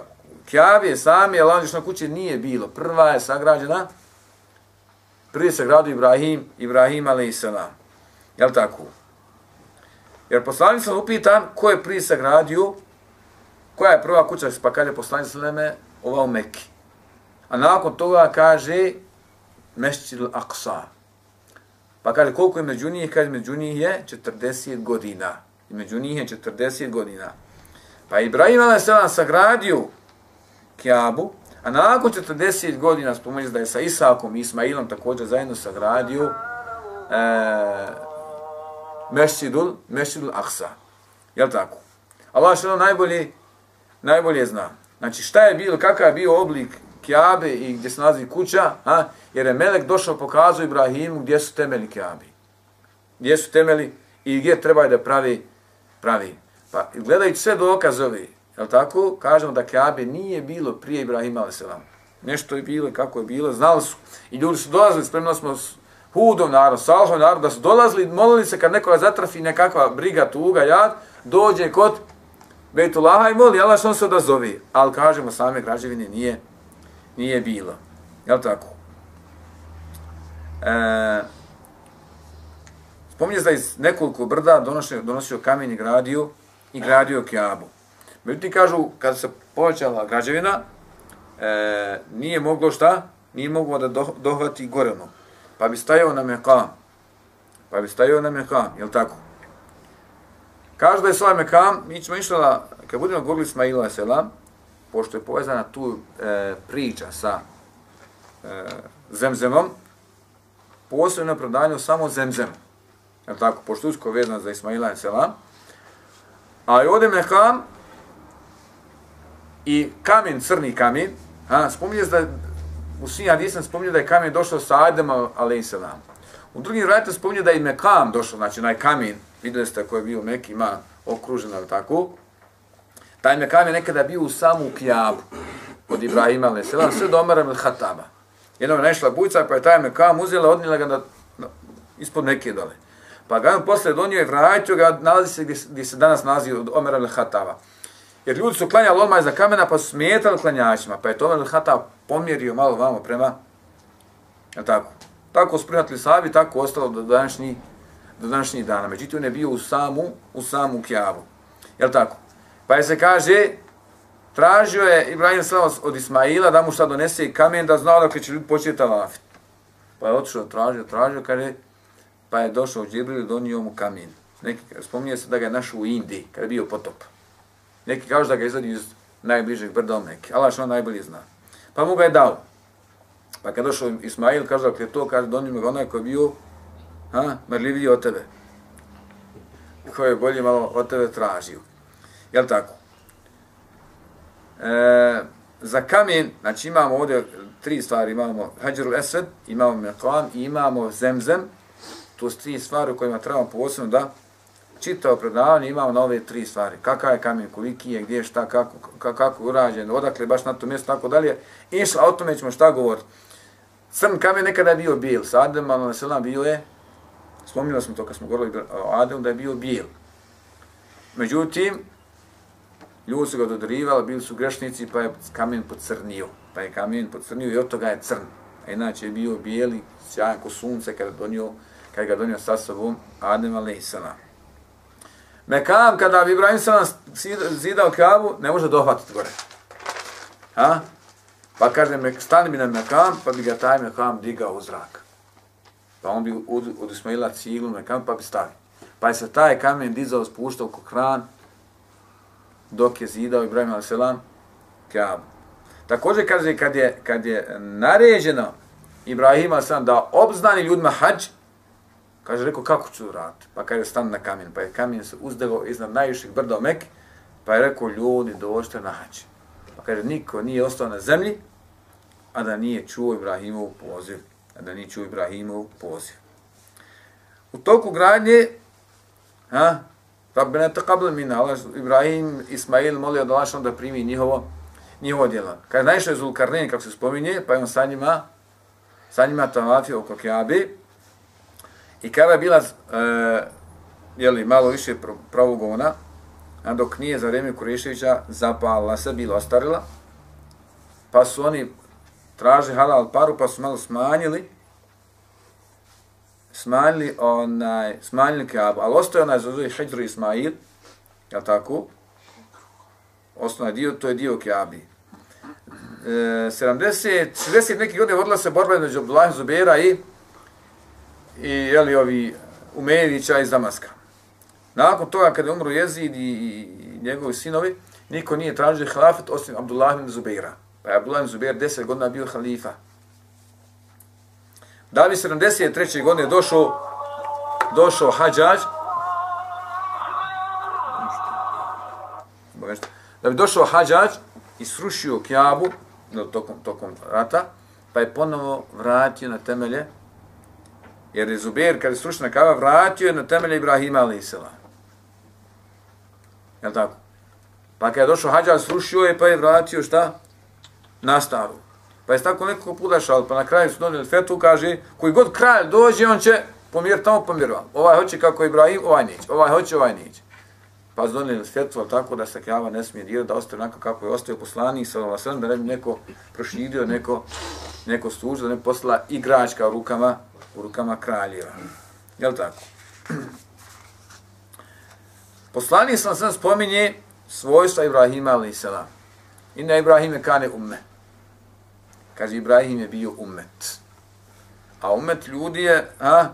Kjabe sami, ali na nije bilo. Prva je sagrađena, prije se gradu Ibrahim, Ibrahim ali. Jel tako? Jer poslanik sam upitan ko je prije sagradio koja je prva kuća, pa kaže poslanik Seleme, ova u Mekki. A nakon toga kaže Mešćid al-Aqsa. Pa kaže koliko je među njih, kaže među njih je 40 godina. I među njih je 40 godina. Pa Ibrahim a.s. sagradio Kjabu, a nakon 40 godina spomenuti da je sa Isakom i Ismailom također zajedno sagradio e, Mešidul, Mešidul Aksa. Jel tako? Allah što najbolje, najbolje zna. Znači šta je bilo, kakav je bio oblik Kiabe i gdje se nalazi kuća, a? jer je Melek došao pokazao Ibrahimu gdje su temeli Kiabe. Gdje su temeli i gdje treba da pravi, pravi. Pa gledajući sve dokazovi, jel tako, kažemo da Kiabe nije bilo prije Ibrahima a.s. Nešto je bilo kako je bilo, znali su. I ljudi su dolazili, spremno smo hudom narod, salhom narod, da su dolazili, molili se kad nekoga zatrafi nekakva briga, tuga, jad, dođe kod Bejtulaha i moli, Allah što on se odazove. Ali kažemo, same građevine nije, nije bilo. Jel tako? E, spominje da iz nekoliko brda donosio, donosio kamen i gradio i gradio kjabu. Međutim, kažu, kada se povećala građevina, e, nije moglo šta? Nije moglo da dohvati goreno. Pa bi stajao na mekam. Pa bi stajao na mekam, jel tako? Kaže da je svoj mekam, mi ćemo išla, kad budemo govorili Ismaila Selam, pošto je povezana tu e, priča sa e, zemzemom, posebno prodanju samo zemzem. jel tako? Pošto usko vezano za Ismaila Selam. A i ovdje mekam i kamen, crni kamen, a, spominje da u svim hadisama spominje da je kamen došao sa Adem i selam. U drugim vratima spominje da je mekam došao, znači onaj kamen, vidjeli ste koji je bio mek, ima okružen, ali tako, Taj mekam je nekada bio u samu kjabu od Ibrahima alaih selam, sve do Omara ili Hataba. Jednom je nešla bujca, pa je taj mekam uzela, odnila ga na, na, ispod neke dole. Pa ga on posle donio i vratio ga, nalazi se gdje, gdje se danas nalazi od Omara ili Hataba. Jer ljudi su klanjali odmah iza kamena, pa su smetali klanjačima, pa je to Omer Hata pomjerio malo vamo prema, je tako? Tako su prijatili sahabi, tako ostalo do današnji, do današnjih dana. Međutim, on je bio u samu, u samu kjavu. Je tako? Pa je se kaže, tražio je Ibrahim Slava od Ismaila da mu šta donese kamen da znao da će ljudi početi talafiti. Pa je otišao, tražio, tražio, kaže, pa je došao u Džibril i donio mu kamen. Neki, spominje se da ga je našao u Indiji, kada je bio potop. Neki kažu da ga izvadi iz najbližeg brda Omeke. Allah što on najbolje zna. Pa mu ga je dao. Pa kad došao Ismail, kaže da je to, kaže, donio ga onaj koji je bio ha, marljiviji od tebe. Koji je bolje malo od tebe tražio. Jel tako? E, za kamen, znači imamo ovdje tri stvari, imamo Hajarul Esed, imamo Meqam i imamo Zemzem, to su tri stvari u kojima trebamo posebno da čitao predavanje, imamo na ove tri stvari. Kakav je kamen, koliki je, gdje je, šta, kako, kako, kako urađen, odakle baš na to mjesto, tako dalje. Išla, o tome ćemo šta govoriti. Crn kamen nekada je bio bijel, sa Adem, ali na bio je, spomnili smo to kad smo govorili o Ademu, da je bio bijel. Međutim, ljudi su ga dodarivali, bili su grešnici, pa je kamen pocrnio. Pa je kamen pocrnio i od toga je crn. A inače je bio bijeli, sjajan ko sunce kada, donio, kada ga donio sa sobom Adem a.s. Mekam, kada bi Ibrahim sam zidao kavu, ne može dohvatiti gore. Ha? Pa kaže, me, stani mi na Mekam, pa bi ga taj Mekam digao u zrak. Pa on bi od, od Ismaila ciglu Mekam, pa bi stavio. Pa je se taj kamen dizao, spuštao kog kran, dok je zidao Ibrahim a.s. Kabu. Također kaže, kad je, kad je naređeno Ibrahim a.s. da obznani ljudima hađ, kaže, rekao, kako ću raditi? Pa kaže, stan na kamen. Pa je kamen se uzdegao iznad najviših brda Mek, pa je rekao, ljudi, dođite na hađ. Pa kaže, niko nije ostao na zemlji, a da nije čuo Ibrahimov poziv. A da nije čuo Ibrahimov poziv. U toku gradnje, ha, Rabbena taqabbal minna, Allah, Ibrahim, Ismail molio da Allah da primi njihovo, njihovo djelo. Kaže, najšao je Zulkarnin, kako se spominje, pa je on sa njima, sa njima tavafio oko Kjabi, i kada je bila, e, jeli, malo više pravogona, a dok nije za vrijeme Kureševića zapala se, bila ostarila, pa su oni traži halal paru, pa su malo smanjili, smanjili onaj smanjili Kaabu, ali ostaje onaj zove Hidru Ismail, je tako? Osnovna dio, to je dio keabi. E, 70, 60 nekih godina vodila se borba među Abdullah Zubera i i jeli, ovi Umerića iz Damaska. Nakon toga, kada je umro Jezid i, i njegovi sinovi, niko nije tražio hilafet osim Abdullah ibn Zubeira. Pa je Abdullah ibn Zubeir 10 godina bio halifa. Da bi 73. godine došao došao Hadžađ, da bi došao Hadžađ i srušio Kjabu tokom, tokom rata, pa je ponovo vratio na temelje, jer je Zubair, kada je stručna kava, vratio je na temelje Ibrahima a.s. Je tako? Pa kada je došao hađa, srušio je, pa je vratio šta? Na staru. Pa je tako nekako pudašao, pa na kraju su donijeli fetu, kaže, koji god kralj dođe, on će pomjer tamo pomirva. Ovaj hoće kako Ibrahim, ovaj neće. Ovaj hoće, ovaj neće. Pa su donijeli fetu, ali tako da se kjava ne smije dirati, da ostaje onako kako je ostao poslanik, sa ova sredom, da ne bi neko proširio, neko, neko služio, da ne posla igračka u rukama, u rukama kraljeva. Je li tako? Poslanik sam sam spominje svojstva Ibrahima, a.s. Inna Ibrahime kane umme. Kaže, Ibrahim je bio umet. A umet ljudi je, a,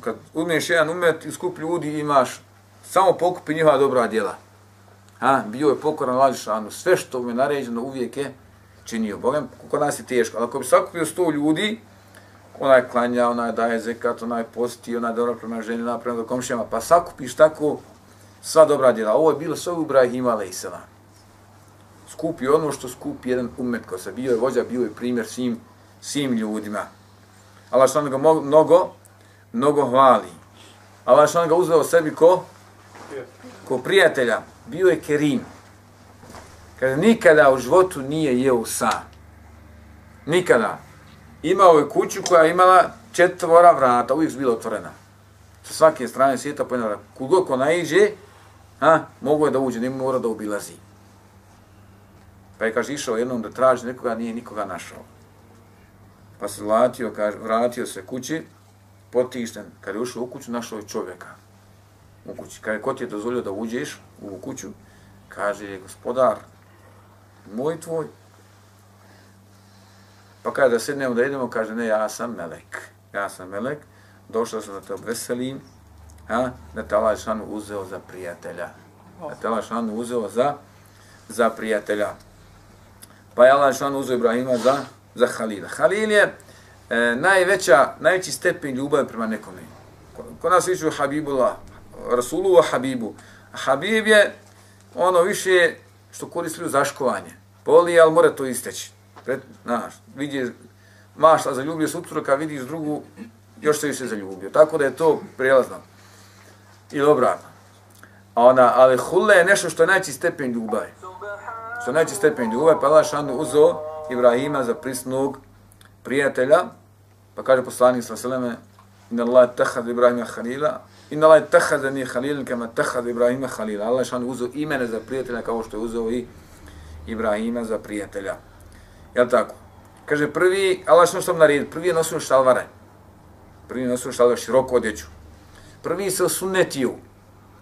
kad umiješ jedan umet i skup ljudi imaš, samo pokupi njihova dobra djela. A, bio je pokoran Lađešanu, sve što mu je naređeno uvijek je činio. Bogem, kod nas je teško, ali ako bi sakupio sto ljudi, onaj klanja, onaj daje zekat, onaj posti, onaj dobro prema ženi, naprema do komšijama, pa sakupiš tako sva dobra djela. Ovo je bilo sve u Ibrahima, ale i sela. Skupi ono što skupi jedan umet ko se bio je vođa, bio je primjer svim, svim ljudima. Allah što ga mnogo, mnogo hvali. Allah što ga uzeo sebi ko? Ko prijatelja. Bio je Kerim. Kada nikada u životu nije jeo sa. Nikada. Imao je kuću koja je imala četvora vrata, uvijek su bila otvorena. Sa svake strane svijeta pojena Kugod ko naiđe, ha, mogu je da uđe, ne mora da obilazi. Pa je, kaže, išao jednom da traži nekoga, nije nikoga našao. Pa se vratio, kaže, vratio se kući, potišten. Kad je ušao u kuću, našao je čovjeka. U kući. Kaže, ko ti je dozvolio da uđeš u kuću, kaže, gospodar, moj tvoj. Pa kada da sednemo da idemo, kaže, ne, ja sam melek. Ja sam melek, došao sam da te obveselim, a, da te Allah šanu uzeo za prijatelja. Da te Allah šanu uzeo za, za prijatelja. Pa je Allah šanu uzeo Ibrahima za, za Halila. Halil je e, najveća, najveći stepen ljubavi prema nekome. Kod nas viču Habibullah, Rasulu o Habibu. Habib je ono više što koristili za zaškovanje. Boli, ali mora to isteći. Kret, znaš, vidi, mašta zaljubio sutru, kad vidiš drugu, još se više zaljubio. Tako da je to prijelazno. I obratno. A ona, ali hule je nešto što je najći stepen ljubavi. Što je najći stepen ljubavi, pa Allah šanu uzo Ibrahima za prisnog prijatelja, pa kaže poslanik sa seleme, inna Allah tehad Ibrahima halila, inna Allah tehad nije Halil, kama tehad Ibrahima halila. Allah šanu uzo imene za prijatelja kao što je uzo i Ibrahima za prijatelja. Jel tako? Kaže, prvi, Allah što sam naredio, prvi je nosio šalvare. Prvi je nosio šalvare, široko odjeću. Prvi se osunetio.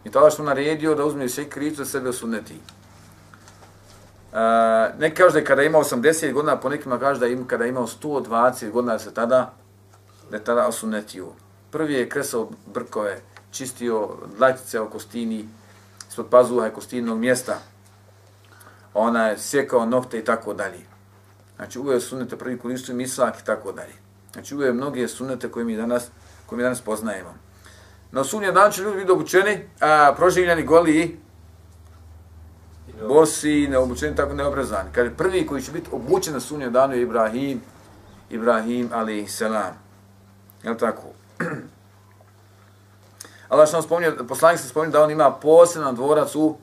I to Allah što naredio da uzme sve kricu za sebe osuneti. E, uh, ne kaže da je kada ima 80 godina, po nekima kaže da im kada imao 120 godina da se tada da je tada osunetio. Prvi je kresao brkove, čistio dlačice oko stini, ispod pazuha i kostinog mjesta. Ona je sjekao nokte i tako dalje. Znači uveo sunete prvi koristio misak i tako dalje. Znači uveo mnoge sunete koje mi danas, koje mi danas poznajemo. Na sunje dan će ljudi biti obučeni, a proživljeni goli i bosi, neobučeni, tako neobrezani. Kaže, prvi koji će biti obučen na sunje danu je Ibrahim, Ibrahim, ali selam. Je tako? Allah što nam spominje, poslanik se spominje da on ima poseban dvorac u,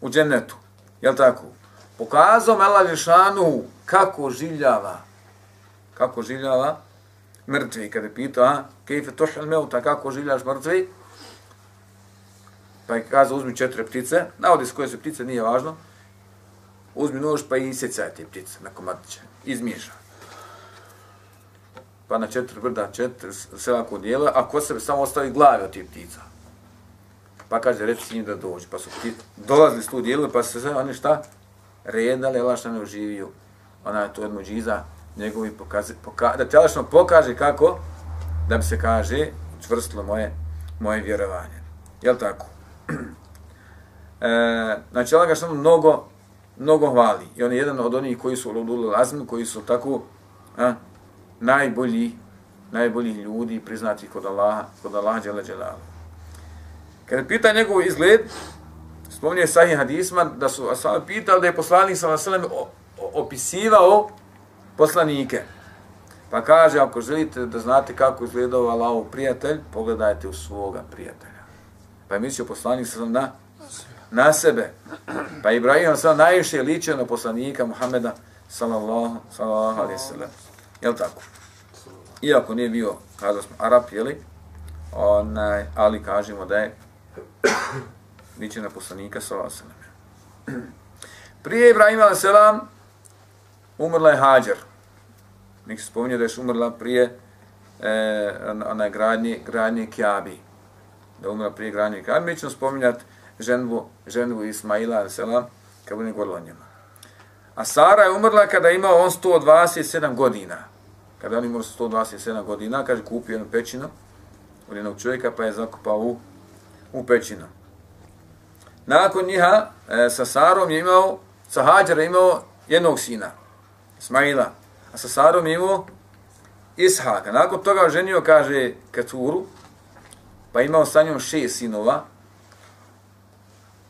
u džennetu. Je tako? Pokazao me Allah Žešanu kako življava. Kako življava mrtvi. Kada je pitao, a, kejfe tošel meuta, kako življaš mrtvi? Pa je kazao, uzmi četiri ptice. Navodi s koje su ptice, nije važno. Uzmi nož pa isjecaj te ptice na komadiće. Izmiješa. Pa na četiri brda, četiri selako dijela, a ko sebe samo ostavi glave od tih ptica. Pa kaže, reci njim da dođe. Pa su ptice, dolazili s tu dijelu, pa se se oni šta? Redali, Allah šta ne oživio. Ona je to od muđiza njegovi pokaze, poka, da ti Allah pokaže kako da bi se kaže čvrstilo moje, moje vjerovanje. Jel tako? E, znači, Allah ga što mnogo, mnogo hvali. I on je jedan od onih koji su u lazmi, koji su tako a, najbolji, najbolji ljudi priznati kod Allaha, kod Allaha Đela Đelala. Kada pita njegov izgled, spominje sahih hadisma, da su ashabi pitali da je poslanik sallallahu alejhi opisivao poslanike. Pa kaže, ako želite da znate kako izgledao Allahov prijatelj, pogledajte u svoga prijatelja. Pa je mislio poslanik sallallahu na na sebe. Pa Ibrahim sam najviše ličio na poslanika Muhameda sallallahu, sallallahu alaihi sallam. Jel tako? Iako nije bio, kada smo Arab, jeli, onaj, ali kažemo da je ličio na poslanika sallallahu alaihi. Prije Ibrahima selam umrla je Hađar. Nek se spominje da je umrla prije e, na gradnje, gradnje Kjabi. Da umrla prije gradnje Kjabi. Mi ćemo spominjati ženbu, ženbu Ismaila, selam, kad bude govorila o njima. A Sara je umrla kada je imao on 127 godina. Kada on imao 127 godina, kaže, kupio jednu pećinu od jednog čovjeka, pa je zakupao u, u pećinu. Nakon njiha, e, sa Sarom je imao, sa Hađara imao jednog sina, Ismaila. A sa Sarom je imao Ishaka. Nakon toga ženio, kaže, Keturu, pa imao sa njom šest sinova,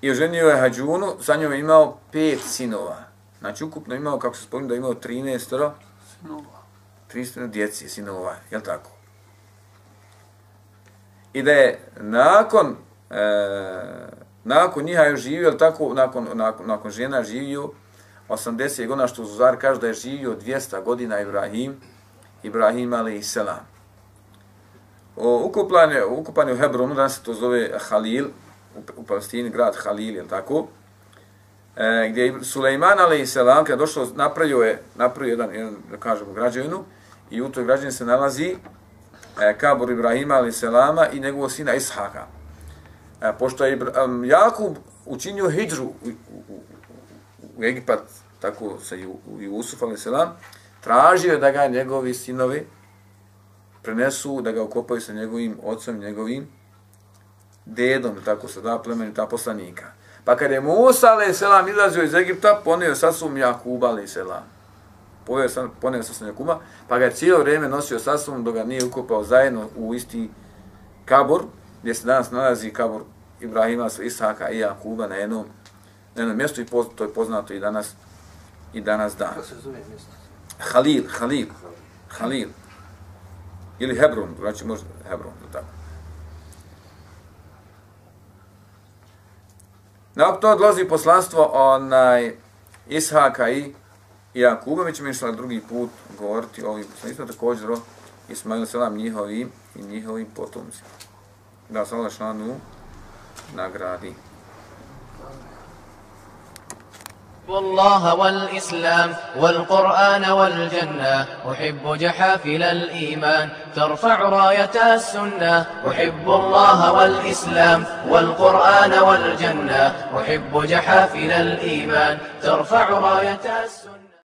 i oženio je Hađunu, sa njom je imao pet sinova. Znači, ukupno imao, kako se spomnim, da imao 13 sinova. 13 djeci, sinova, je tako? I da je nakon, e, nakon njiha je živio, tako, nakon, nakon, nakon žena živio, 80 godina, što Zuzar kaže da je živio 200 godina Ibrahim, Ibrahim ali i selam. Ukupan je, ukupan je u Hebronu, danas se to zove Halil, u, u Palestini, grad Halil, je tako? E, gdje je Sulejman ali i Selam, kada došao, napravio je, napravio jedan, jedan, da kažemo, građevinu, i u toj građevini se nalazi e, Kabor Ibrahima, ali Selama, i njegovog sina Ishaka. E, pošto je um, Jakub učinio hijđru u, u, u, Egipat, tako sa Jusuf, ali Selam, tražio da ga njegovi sinovi prenesu, da ga okopaju sa njegovim ocom, njegovim dedom, tako se da plemeni ta poslanika. Pa kad je Musa ali selam izlazio iz Egipta, ponio sa sum Jakuba ali selam. Ponio sa, ponio sa sum Jakuba, pa ga je cijelo vrijeme nosio sa sobom dok ga nije ukopao zajedno u isti kabor, gdje se danas nalazi kabor Ibrahima, Ishaka i Jakuba na jednom, na jednom mjestu i poz, to je poznato i danas i danas dan. Kako se zove mjesto? Halil, Halil, Halil. Ili Hebron, znači možda Hebron, tako. Nakon to odlazi poslanstvo onaj Ishaka i Jakuba, mi ćemo išli drugi put govoriti o ovim poslanstvima, također o Ismailu Selam njihovim i njihovim potomcima. Da se Allah šlanu nagradi.
والله والإسلام والقرآن والجنة أحب جحافل الإيمان ترفع راية السنة أحب الله والإسلام والقرآن والجنة أحب جحافل الإيمان ترفع راية السنة